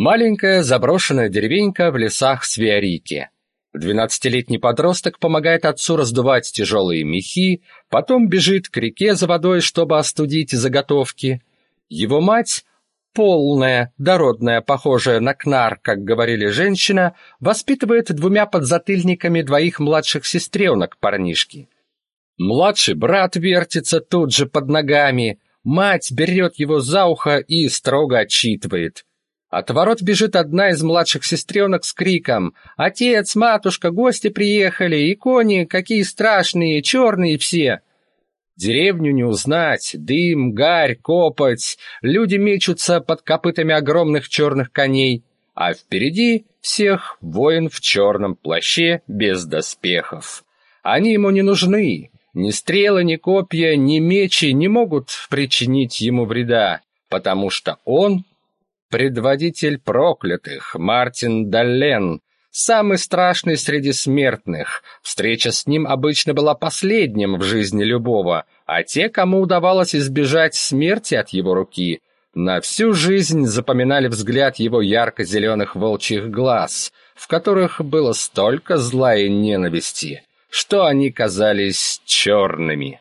Маленькая заброшенная деревенька в лесах Свиарики. Двенадцатилетний подросток помогает отцу раздувать тяжелые мехи, потом бежит к реке за водой, чтобы остудить заготовки. Его мать, полная, дородная, похожая на кнар, как говорили женщина, воспитывает двумя подзатыльниками двоих младших сестренок парнишки. Младший брат вертится тут же под ногами, мать берет его за ухо и строго отчитывает. От ворот бежит одна из младших сестренок с криком «Отец, матушка, гости приехали, и кони какие страшные, черные все!» Деревню не узнать, дым, гарь, копоть, люди мечутся под копытами огромных черных коней, а впереди всех воин в черном плаще без доспехов. Они ему не нужны, ни стрелы, ни копья, ни мечи не могут причинить ему вреда, потому что он предводитель проклятых, Мартин Даллен, самый страшный среди смертных. Встреча с ним обычно была последним в жизни любого, а те, кому удавалось избежать смерти от его руки, на всю жизнь запоминали взгляд его ярко-зеленых волчьих глаз, в которых было столько зла и ненависти, что они казались черными.